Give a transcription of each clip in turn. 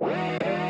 Música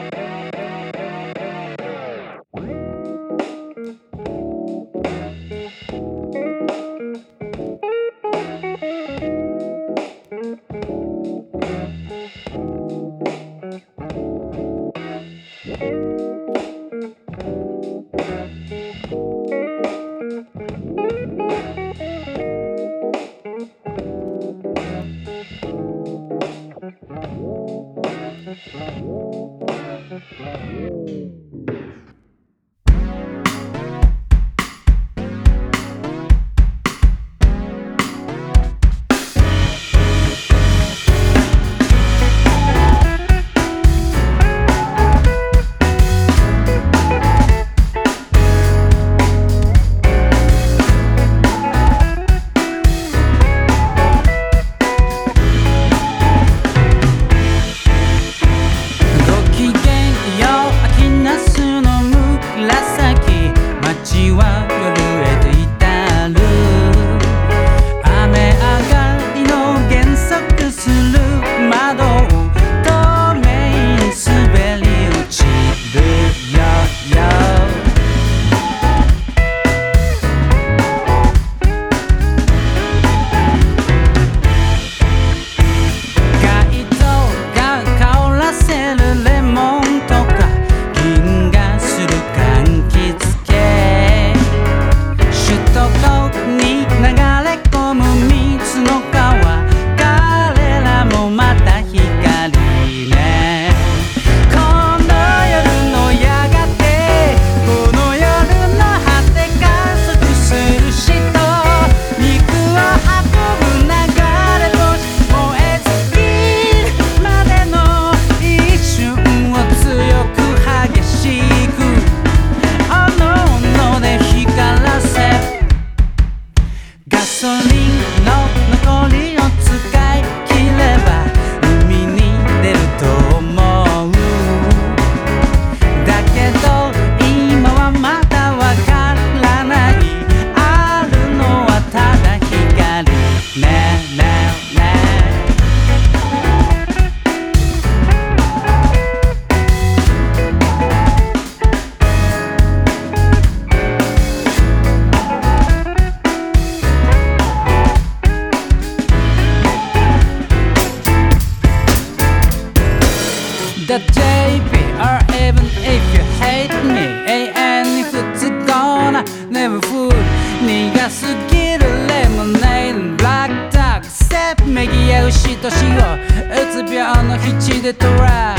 めぎ合うしとしをうつ病のひちでトラ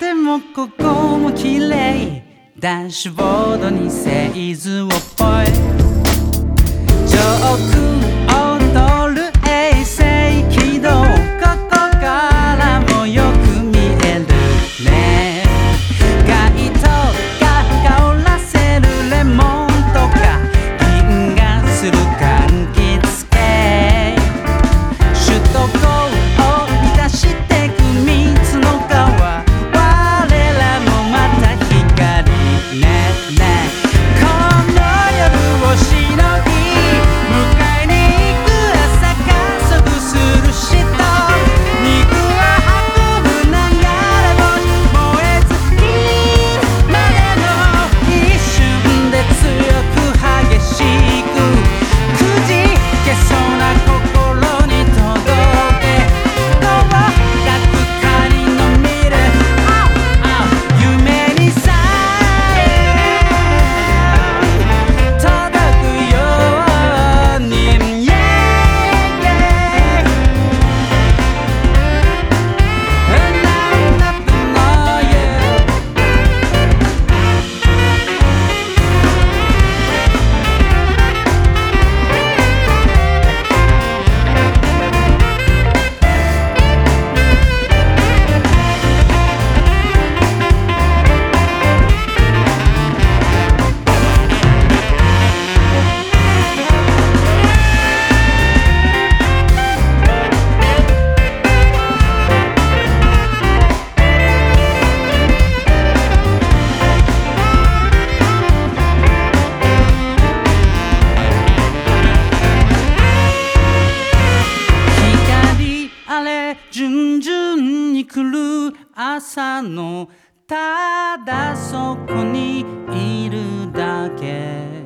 でもここも綺麗。ダッシュボードに製図をぽい上空順々に来る朝のただそこにいるだけ。